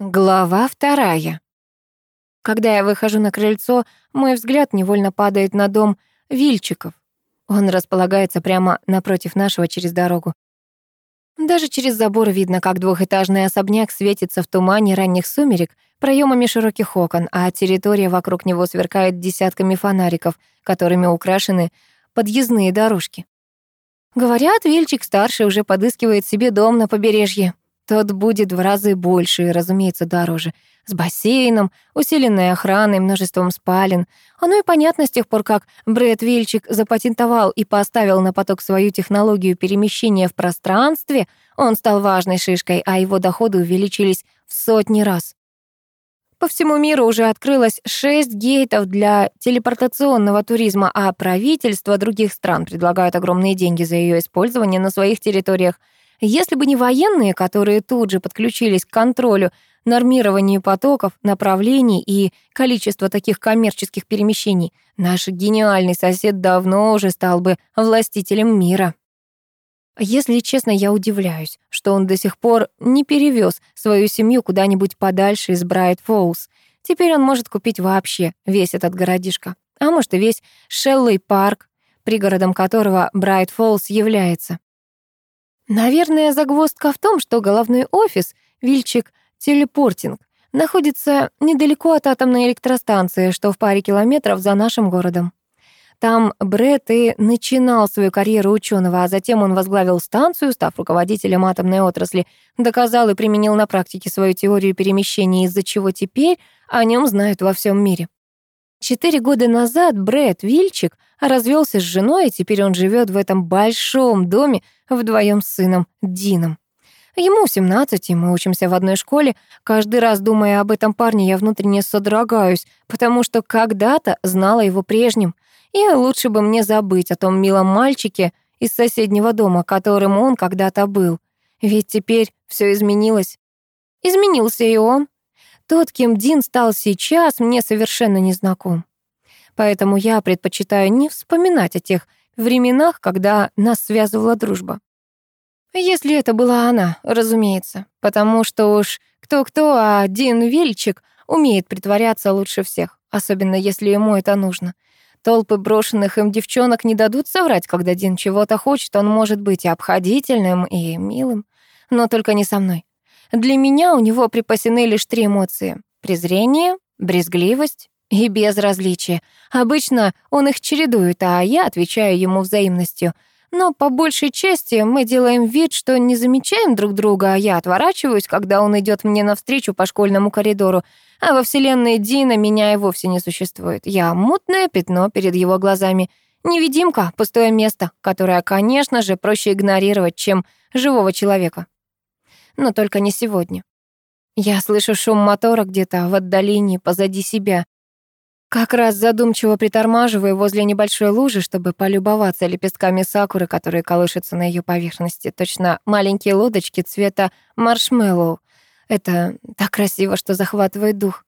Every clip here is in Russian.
Глава вторая. Когда я выхожу на крыльцо, мой взгляд невольно падает на дом Вильчиков. Он располагается прямо напротив нашего через дорогу. Даже через забор видно, как двухэтажный особняк светится в тумане ранних сумерек проемами широких окон, а территория вокруг него сверкает десятками фонариков, которыми украшены подъездные дорожки. Говорят, Вильчик-старший уже подыскивает себе дом на побережье. Тот будет в разы больше и, разумеется, дороже. С бассейном, усиленной охраной, множеством спален. Оно и понятно с тех пор, как Брэд Вильчик запатентовал и поставил на поток свою технологию перемещения в пространстве, он стал важной шишкой, а его доходы увеличились в сотни раз. По всему миру уже открылось шесть гейтов для телепортационного туризма, а правительства других стран предлагают огромные деньги за ее использование на своих территориях – если бы не военные, которые тут же подключились к контролю, нормированию потоков, направлений и количества таких коммерческих перемещений, наш гениальный сосед давно уже стал бы властителем мира. Если честно, я удивляюсь, что он до сих пор не перевез свою семью куда-нибудь подальше из Брайт Фоллс. Теперь он может купить вообще весь этот городишко. А может и весь Шеллей парк, пригородом которого Брайт Фоллс является. Наверное, загвоздка в том, что головной офис, Вильчик Телепортинг, находится недалеко от атомной электростанции, что в паре километров за нашим городом. Там Брэд и начинал свою карьеру ученого, а затем он возглавил станцию, став руководителем атомной отрасли, доказал и применил на практике свою теорию перемещения, из-за чего теперь о нем знают во всем мире. Четыре года назад Брэд Вильчик развелся с женой, и теперь он живет в этом большом доме вдвоем с сыном Дином. Ему 17, и мы учимся в одной школе. Каждый раз, думая об этом парне, я внутренне содрогаюсь, потому что когда-то знала его прежним. И лучше бы мне забыть о том милом мальчике из соседнего дома, которым он когда-то был. Ведь теперь все изменилось. Изменился и он. Тот, кем Дин стал сейчас, мне совершенно не знаком. Поэтому я предпочитаю не вспоминать о тех временах, когда нас связывала дружба. Если это была она, разумеется, потому что уж кто-кто, а Дин Вильчик умеет притворяться лучше всех, особенно если ему это нужно. Толпы брошенных им девчонок не дадут соврать, когда Дин чего-то хочет, он может быть и обходительным, и милым, но только не со мной. Для меня у него припасены лишь три эмоции — презрение, брезгливость и безразличие. Обычно он их чередует, а я отвечаю ему взаимностью. Но по большей части мы делаем вид, что не замечаем друг друга, а я отворачиваюсь, когда он идет мне навстречу по школьному коридору, а во вселенной Дина меня и вовсе не существует. Я мутное пятно перед его глазами. Невидимка, пустое место, которое, конечно же, проще игнорировать, чем живого человека но только не сегодня. Я слышу шум мотора где-то в отдалении позади себя. Как раз задумчиво притормаживаю возле небольшой лужи, чтобы полюбоваться лепестками сакуры, которые колышутся на ее поверхности, точно маленькие лодочки цвета маршмеллоу. Это так красиво, что захватывает дух.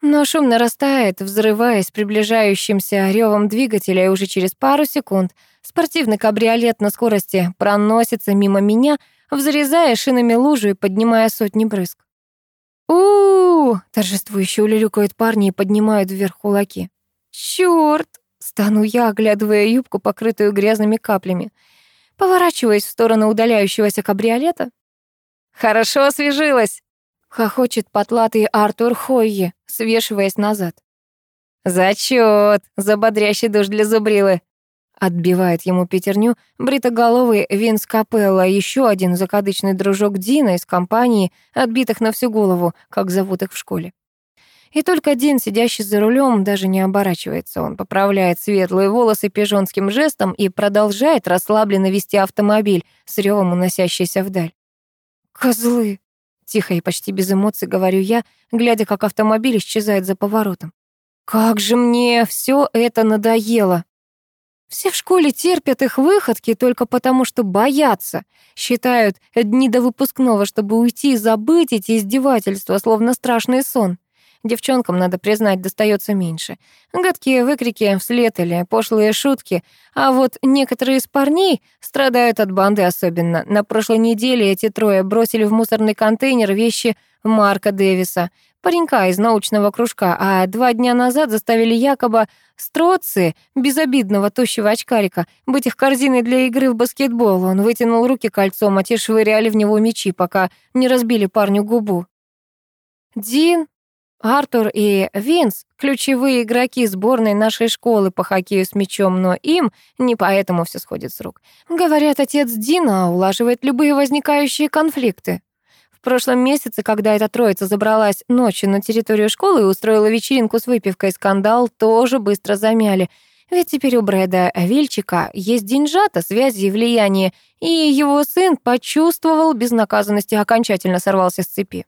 Но шум нарастает, взрываясь приближающимся ревом двигателя, и уже через пару секунд спортивный кабриолет на скорости проносится мимо меня, взрезая шинами лужу и поднимая сотни брызг. у торжествующе улюлюкают парни и поднимают вверх кулаки. «Чёрт!» — стану я, оглядывая юбку, покрытую грязными каплями. Поворачиваясь в сторону удаляющегося кабриолета. «Хорошо освежилась!» — хохочет потлатый Артур Хойе, свешиваясь назад. «Зачёт! За бодрящий душ для зубрилы!» Отбивает ему пятерню бритоголовый Винс Капелла, еще один закадычный дружок Дина из компании, отбитых на всю голову, как зовут их в школе. И только Дин, сидящий за рулем, даже не оборачивается. Он поправляет светлые волосы пижонским жестом и продолжает расслабленно вести автомобиль, с ревом уносящийся вдаль. «Козлы!» — тихо и почти без эмоций говорю я, глядя, как автомобиль исчезает за поворотом. «Как же мне все это надоело!» Все в школе терпят их выходки только потому, что боятся. Считают дни до выпускного, чтобы уйти и забыть эти издевательства, словно страшный сон. девчонкам, надо признать, достается меньше. Гадкие выкрики вслед или пошлые шутки. А вот некоторые из парней страдают от банды особенно. На прошлой неделе эти трое бросили в мусорный контейнер вещи Марка Дэвиса, паренька из научного кружка, а два дня назад заставили якобы Строцы, безобидного тощего очкарика, быть их корзиной для игры в баскетбол. Он вытянул руки кольцом, а те швыряли в него мячи, пока не разбили парню губу. Дин, Артур и Винс — ключевые игроки сборной нашей школы по хоккею с мячом, но им не поэтому все сходит с рук. Говорят, отец Дина улаживает любые возникающие конфликты. В прошлом месяце, когда эта троица забралась ночью на территорию школы и устроила вечеринку с выпивкой, скандал тоже быстро замяли. Ведь теперь у Брэда Вильчика есть деньжата, связи и влияние, и его сын почувствовал безнаказанность и окончательно сорвался с цепи.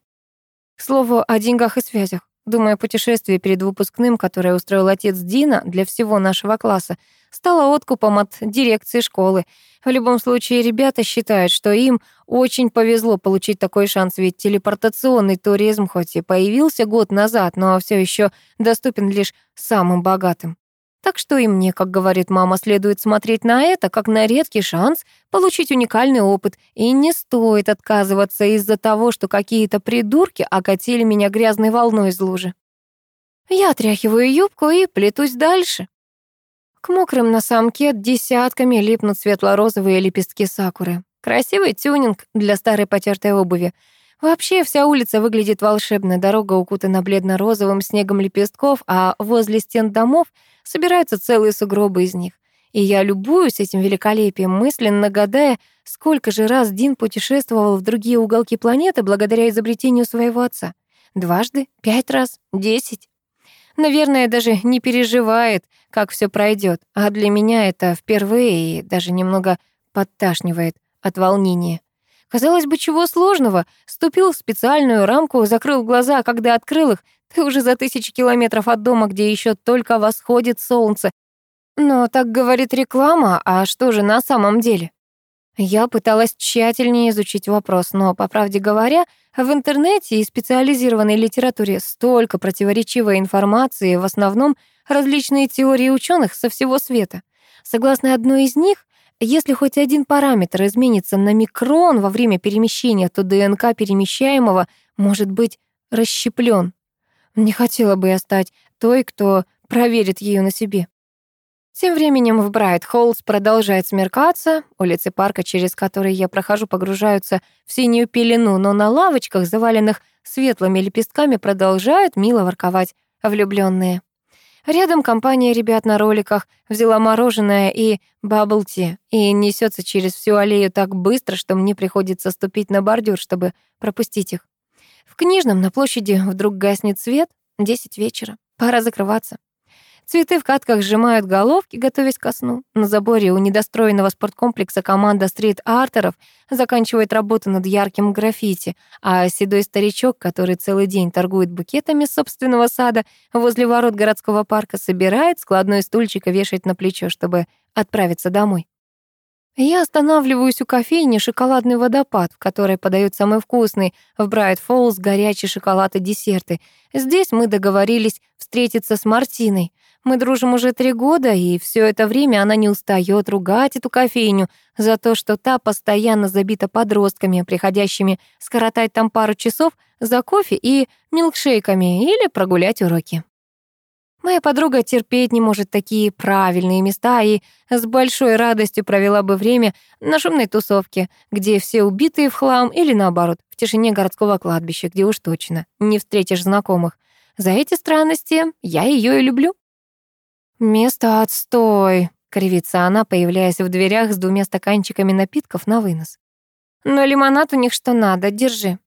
К слову, о деньгах и связях. Думаю, путешествие перед выпускным, которое устроил отец Дина для всего нашего класса, стало откупом от дирекции школы. В любом случае, ребята считают, что им очень повезло получить такой шанс, ведь телепортационный туризм хоть и появился год назад, но все еще доступен лишь самым богатым. Так что и мне, как говорит мама, следует смотреть на это как на редкий шанс получить уникальный опыт, и не стоит отказываться из-за того, что какие-то придурки окатили меня грязной волной из лужи. Я отряхиваю юбку и плетусь дальше. К мокрым носам кет десятками липнут светло-розовые лепестки сакуры. Красивый тюнинг для старой потертой обуви. Вообще вся улица выглядит волшебно, дорога укутана бледно-розовым снегом лепестков, а возле стен домов собираются целые сугробы из них. И я любуюсь этим великолепием, мысленно гадая, сколько же раз Дин путешествовал в другие уголки планеты благодаря изобретению своего отца. Дважды? Пять раз? Десять? Наверное, даже не переживает, как все пройдет, а для меня это впервые и даже немного подташнивает от волнения. Казалось бы, чего сложного? Ступил в специальную рамку, закрыл глаза, а когда открыл их, ты уже за тысячи километров от дома, где еще только восходит солнце. Но так говорит реклама, а что же на самом деле? Я пыталась тщательнее изучить вопрос, но, по правде говоря, в интернете и специализированной литературе столько противоречивой информации, в основном различные теории ученых со всего света. Согласно одной из них, если хоть один параметр изменится на микрон во время перемещения, то ДНК перемещаемого может быть расщеплен. Не хотела бы я стать той, кто проверит ее на себе. Тем временем в Брайт-Холлс продолжает смеркаться, улицы парка, через которые я прохожу, погружаются в синюю пелену, но на лавочках, заваленных светлыми лепестками, продолжают мило ворковать влюбленные. Рядом компания ребят на роликах взяла мороженое и бабл-ти и несется через всю аллею так быстро, что мне приходится ступить на бордюр, чтобы пропустить их. В книжном на площади вдруг гаснет свет, 10 вечера. Пора закрываться. Цветы в кадках сжимают головки, готовясь ко сну. На заборе у недостроенного спорткомплекса команда стрит-артеров заканчивает работу над ярким граффити, а седой старичок, который целый день торгует букетами собственного сада возле ворот городского парка, собирает складной стульчик и вешает на плечо, чтобы отправиться домой. Я останавливаюсь у кофейни «Шоколадный водопад», в которой подают самый вкусный в Брайт Фоллс горячий шоколад и десерты. Здесь мы договорились встретиться с Мартиной. Мы дружим уже три года, и все это время она не устает ругать эту кофейню за то, что та постоянно забита подростками, приходящими скоротать там пару часов за кофе и милкшейками или прогулять уроки. Моя подруга терпеть не может такие правильные места и с большой радостью провела бы время на шумной тусовке, где все убитые в хлам, или наоборот, в тишине городского кладбища, где уж точно не встретишь знакомых. За эти странности я ее и люблю. «Место отстой», — кривится она, появляясь в дверях с двумя стаканчиками напитков на вынос. «Но лимонад у них что надо, держи».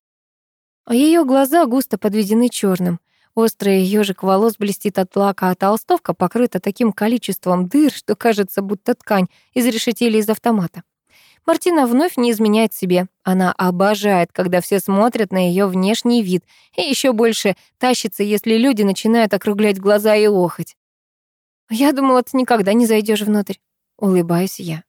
Ее глаза густо подведены черным. Острый ежик волос блестит от лака, а толстовка покрыта таким количеством дыр, что кажется, будто ткань изрешетили из автомата. Мартина вновь не изменяет себе. Она обожает, когда все смотрят на ее внешний вид, и еще больше тащится, если люди начинают округлять глаза и охоть. «Я думала, ты никогда не зайдешь внутрь», — улыбаюсь я.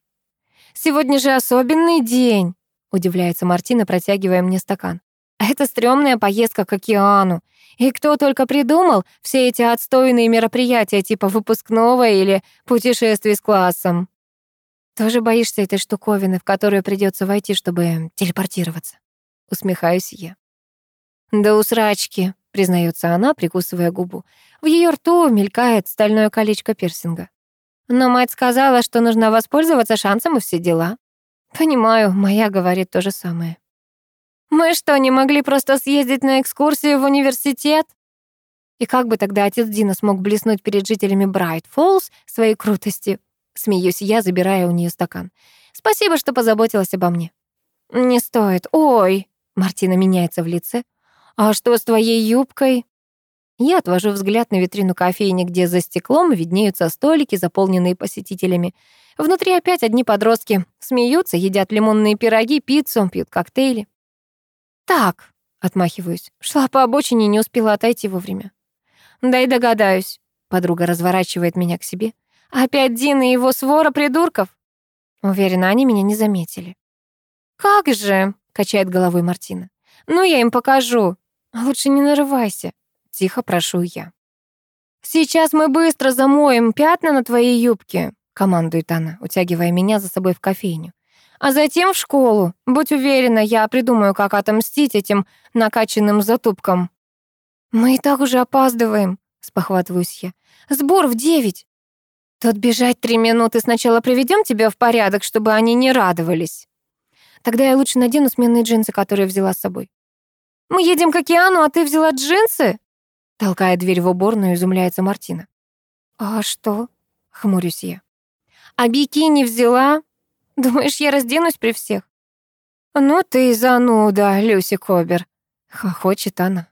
«Сегодня же особенный день», — удивляется Мартина, протягивая мне стакан. Это стрёмная поездка к океану. И кто только придумал все эти отстойные мероприятия типа выпускного или путешествий с классом. Тоже боишься этой штуковины, в которую придется войти, чтобы телепортироваться? Усмехаюсь я. Да усрачки, признается она, прикусывая губу. В ее рту мелькает стальное колечко пирсинга. Но мать сказала, что нужно воспользоваться шансом и все дела. Понимаю, моя говорит то же самое. Мы что, не могли просто съездить на экскурсию в университет? И как бы тогда отец Дина смог блеснуть перед жителями Брайт Фоллс своей крутости? Смеюсь я, забирая у нее стакан. Спасибо, что позаботилась обо мне. Не стоит. Ой, Мартина меняется в лице. А что с твоей юбкой? Я отвожу взгляд на витрину кофейни, где за стеклом виднеются столики, заполненные посетителями. Внутри опять одни подростки. Смеются, едят лимонные пироги, пиццу, пьют коктейли. «Так», — отмахиваюсь, шла по обочине и не успела отойти вовремя. «Дай догадаюсь», — подруга разворачивает меня к себе. «Опять Дин и его свора придурков?» Уверена, они меня не заметили. «Как же?» — качает головой Мартина. «Ну, я им покажу. Лучше не нарывайся», — тихо прошу я. «Сейчас мы быстро замоем пятна на твоей юбке», — командует она, утягивая меня за собой в кофейню. «А затем в школу. Будь уверена, я придумаю, как отомстить этим накачанным затупкам». «Мы и так уже опаздываем», — спохватываюсь я. «Сбор в девять». «Тут бежать три минуты. Сначала приведем тебя в порядок, чтобы они не радовались». Тогда я лучше надену сменные джинсы, которые взяла с собой. «Мы едем к океану, а ты взяла джинсы?» Толкая дверь в уборную, изумляется Мартина. «А что?» — хмурюсь я. «А бикини взяла? Думаешь, я разденусь при всех?» «Ну ты зануда, Люси Кобер», — хохочет она.